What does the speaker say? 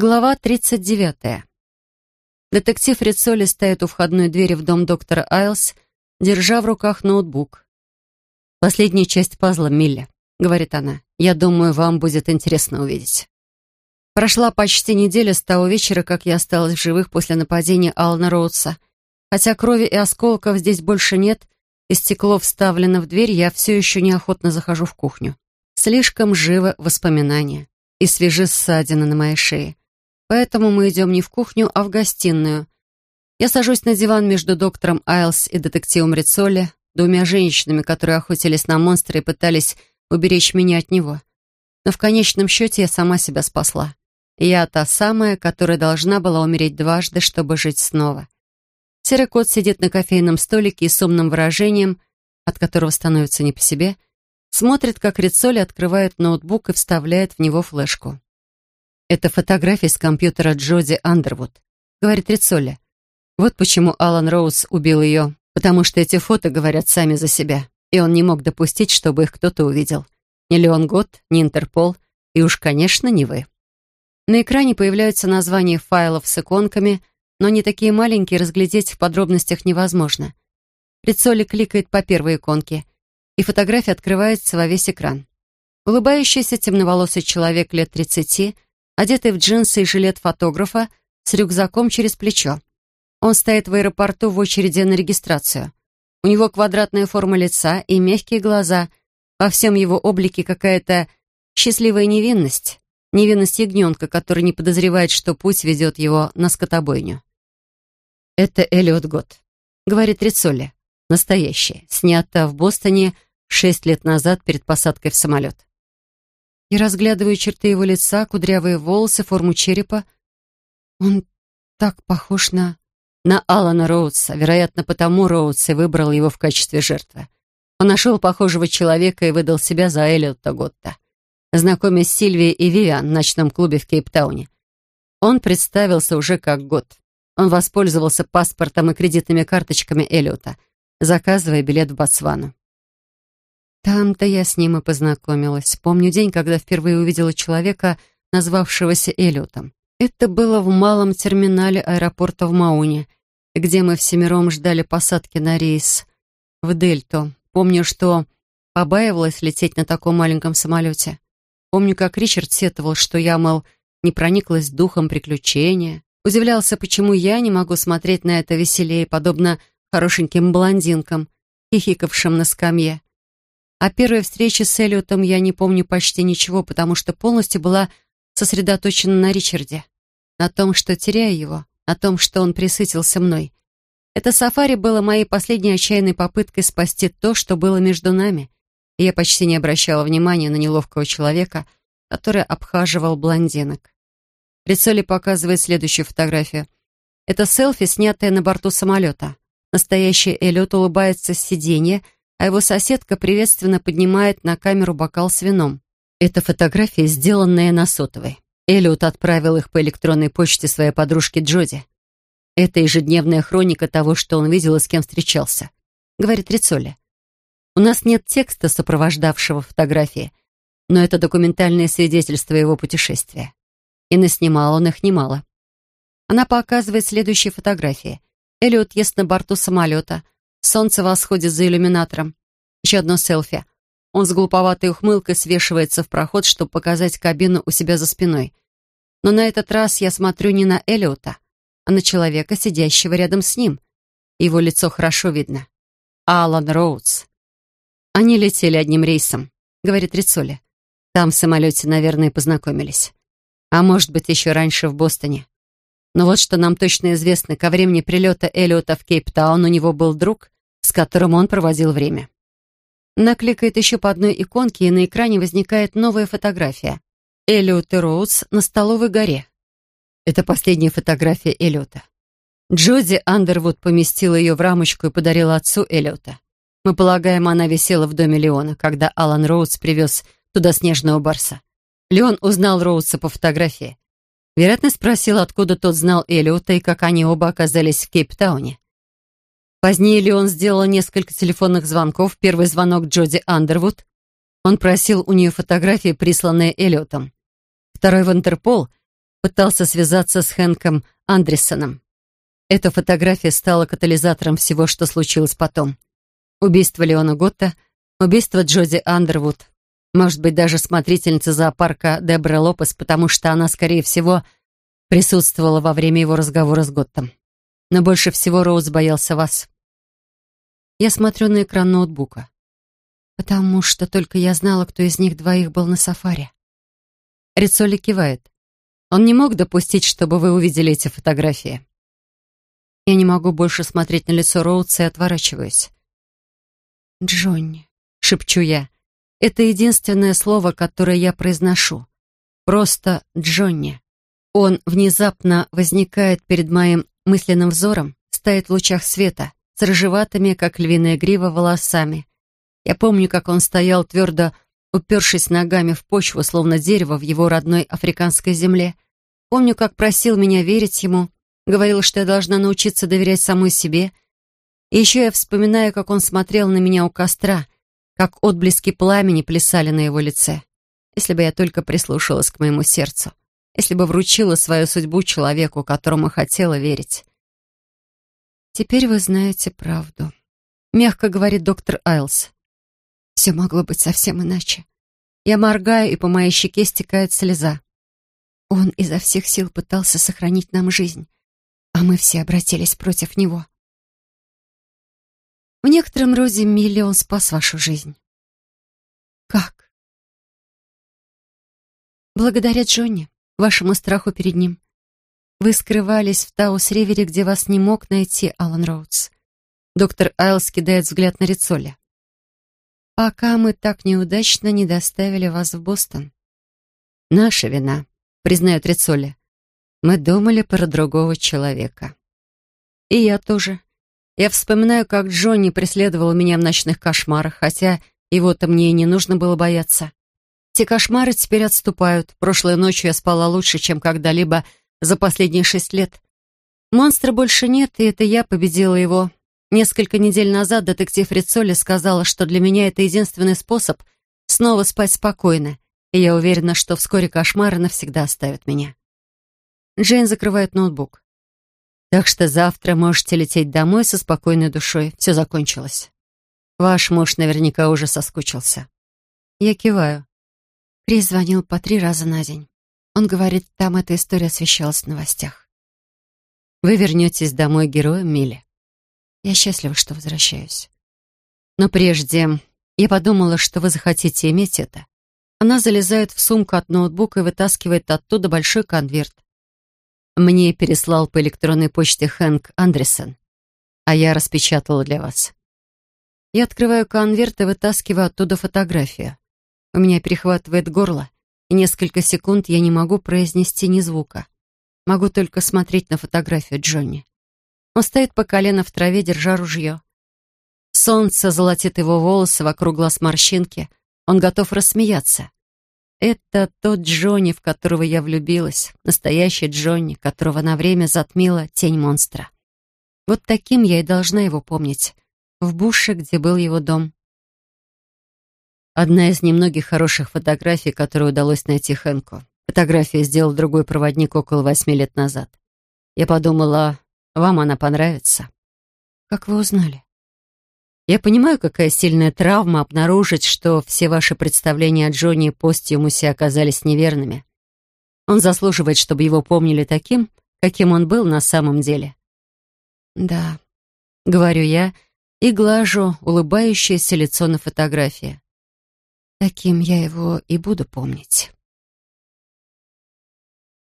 Глава 39. Детектив Рицоли стоит у входной двери в дом доктора Айлс, держа в руках ноутбук. «Последняя часть пазла, Милли», — говорит она. «Я думаю, вам будет интересно увидеть». Прошла почти неделя с того вечера, как я осталась в живых после нападения Алана Роудса. Хотя крови и осколков здесь больше нет, и стекло вставлено в дверь, я все еще неохотно захожу в кухню. Слишком живо воспоминания и свежи ссадины на моей шее. Поэтому мы идем не в кухню, а в гостиную. Я сажусь на диван между доктором Айлс и детективом Рицоли, двумя женщинами, которые охотились на монстра и пытались уберечь меня от него. Но в конечном счете я сама себя спасла. Я та самая, которая должна была умереть дважды, чтобы жить снова. Серый кот сидит на кофейном столике и с умным выражением, от которого становится не по себе, смотрит, как Рицоли открывает ноутбук и вставляет в него флешку. «Это фотография с компьютера Джоди Андервуд», — говорит Рицоли. Вот почему Алан Роуз убил ее, потому что эти фото говорят сами за себя, и он не мог допустить, чтобы их кто-то увидел. Ни Леон Гот, ни Интерпол, и уж, конечно, не вы. На экране появляются названия файлов с иконками, но они такие маленькие, разглядеть в подробностях невозможно. Рицоли кликает по первой иконке, и фотография открывается во весь экран. Улыбающийся темноволосый человек лет 30, одетый в джинсы и жилет фотографа, с рюкзаком через плечо. Он стоит в аэропорту в очереди на регистрацию. У него квадратная форма лица и мягкие глаза. Во всем его облике какая-то счастливая невинность. Невинность ягненка, который не подозревает, что путь ведет его на скотобойню. «Это Элliot Гот», — говорит Рицолли. «Настоящая, снята в Бостоне шесть лет назад перед посадкой в самолет». Я разглядываю черты его лица, кудрявые волосы, форму черепа. Он так похож на... На Алана Роудса. Вероятно, потому Роудс и выбрал его в качестве жертвы. Он нашел похожего человека и выдал себя за Эллиота Готта знакомясь с Сильвией и Вивиан в ночном клубе в Кейптауне. Он представился уже как год. Он воспользовался паспортом и кредитными карточками Эллиота, заказывая билет в Ботсвану. Там-то я с ним и познакомилась. Помню день, когда впервые увидела человека, назвавшегося Эллиотом. Это было в малом терминале аэропорта в Мауне, где мы всемиром ждали посадки на рейс в Дельту. Помню, что побаивалась лететь на таком маленьком самолете. Помню, как Ричард сетовал, что я, мол, не прониклась духом приключения. Удивлялся, почему я не могу смотреть на это веселее, подобно хорошеньким блондинкам, хихикавшим на скамье. О первой встрече с Эллиотом я не помню почти ничего, потому что полностью была сосредоточена на Ричарде, на том, что теряю его, на том, что он присытился мной. Это сафари было моей последней отчаянной попыткой спасти то, что было между нами и я почти не обращала внимания на неловкого человека, который обхаживал блондинок. Рицоли показывает следующую фотографию. Это селфи, снятое на борту самолета. Настоящий Эллиот улыбается с сиденья, а его соседка приветственно поднимает на камеру бокал с вином. Это фотографии, сделанные на сотовой. Эллиот отправил их по электронной почте своей подружке Джоди. Это ежедневная хроника того, что он видел и с кем встречался, говорит Рицоли. У нас нет текста, сопровождавшего фотографии, но это документальное свидетельство его путешествия. И наснимал он их немало. Она показывает следующие фотографии. Эллиот ест на борту самолета. Солнце восходит за иллюминатором. Еще одно селфи. Он с глуповатой ухмылкой свешивается в проход, чтобы показать кабину у себя за спиной. Но на этот раз я смотрю не на Эллиота, а на человека, сидящего рядом с ним. Его лицо хорошо видно. Алан Роудс. Они летели одним рейсом, говорит Рицоли. Там в самолете, наверное, познакомились. А может быть, еще раньше в Бостоне. Но вот что нам точно известно, ко времени прилета Эллиота в Кейптаун у него был друг, с которым он проводил время. Накликает еще по одной иконке, и на экране возникает новая фотография. Эллиот и Роуз на Столовой горе. Это последняя фотография Эллиота. Джоди Андервуд поместила ее в рамочку и подарила отцу Эллиота. Мы полагаем, она висела в доме Леона, когда Алан Роудс привез туда снежного барса. Леон узнал Роудса по фотографии. Вероятно, спросил, откуда тот знал Эллиота и как они оба оказались в Кейптауне. Позднее Леон сделал несколько телефонных звонков. Первый звонок Джоди Андервуд. Он просил у нее фотографии, присланные Эллиотом. Второй в Интерпол, пытался связаться с Хэнком Андресоном. Эта фотография стала катализатором всего, что случилось потом. Убийство Леона Готта, убийство Джоди Андервуд, может быть, даже смотрительница зоопарка Дебра Лопес, потому что она, скорее всего, присутствовала во время его разговора с Готтом. Но больше всего Роуз боялся вас. Я смотрю на экран ноутбука. Потому что только я знала, кто из них двоих был на сафари. Рицоли кивает. Он не мог допустить, чтобы вы увидели эти фотографии. Я не могу больше смотреть на лицо Роудса и отворачиваюсь. «Джонни», — шепчу я. Это единственное слово, которое я произношу. Просто Джонни. Он внезапно возникает перед моим мысленным взором, стоит в лучах света, с рыжеватыми, как львиная грива, волосами. Я помню, как он стоял твердо, упершись ногами в почву, словно дерево в его родной африканской земле. Помню, как просил меня верить ему, говорил, что я должна научиться доверять самой себе. И еще я вспоминаю, как он смотрел на меня у костра, как отблески пламени плясали на его лице. Если бы я только прислушалась к моему сердцу, если бы вручила свою судьбу человеку, которому хотела верить. «Теперь вы знаете правду», — мягко говорит доктор Айлс. «Все могло быть совсем иначе. Я моргаю, и по моей щеке стекает слеза. Он изо всех сил пытался сохранить нам жизнь, а мы все обратились против него». В некотором роде Милли он спас вашу жизнь. Как? Благодаря Джонни, вашему страху перед ним. Вы скрывались в Таус-Ривере, где вас не мог найти Алан Роудс. Доктор Айлс кидает взгляд на Рицоли. Пока мы так неудачно не доставили вас в Бостон. Наша вина, признает Рицоли. Мы думали про другого человека. И я тоже. Я вспоминаю, как Джонни преследовал меня в ночных кошмарах, хотя его-то мне и не нужно было бояться. Те кошмары теперь отступают. Прошлой ночью я спала лучше, чем когда-либо за последние шесть лет. Монстра больше нет, и это я победила его. Несколько недель назад детектив Рицоли сказала, что для меня это единственный способ снова спать спокойно, и я уверена, что вскоре кошмары навсегда оставят меня. Джейн закрывает ноутбук. Так что завтра можете лететь домой со спокойной душой. Все закончилось. Ваш муж наверняка уже соскучился. Я киваю. Крис звонил по три раза на день. Он говорит, там эта история освещалась в новостях. Вы вернетесь домой героем, Милли. Я счастлива, что возвращаюсь. Но прежде я подумала, что вы захотите иметь это. Она залезает в сумку от ноутбука и вытаскивает оттуда большой конверт мне переслал по электронной почте Хэнк Андерсон, а я распечатала для вас. Я открываю конверт и вытаскиваю оттуда фотографию. У меня перехватывает горло, и несколько секунд я не могу произнести ни звука. Могу только смотреть на фотографию Джонни. Он стоит по колено в траве, держа ружье. Солнце золотит его волосы, вокруг глаз морщинки. Он готов рассмеяться. Это тот Джонни, в которого я влюбилась. Настоящий Джонни, которого на время затмила тень монстра. Вот таким я и должна его помнить. В буше, где был его дом. Одна из немногих хороших фотографий, которую удалось найти Хэнку. Фотографию сделал другой проводник около восьми лет назад. Я подумала, вам она понравится. Как вы узнали? Я понимаю, какая сильная травма обнаружить, что все ваши представления о Джонни постюмусе оказались неверными. Он заслуживает, чтобы его помнили таким, каким он был на самом деле. Да, говорю я и глажу улыбающееся лицо на фотографии. Таким я его и буду помнить.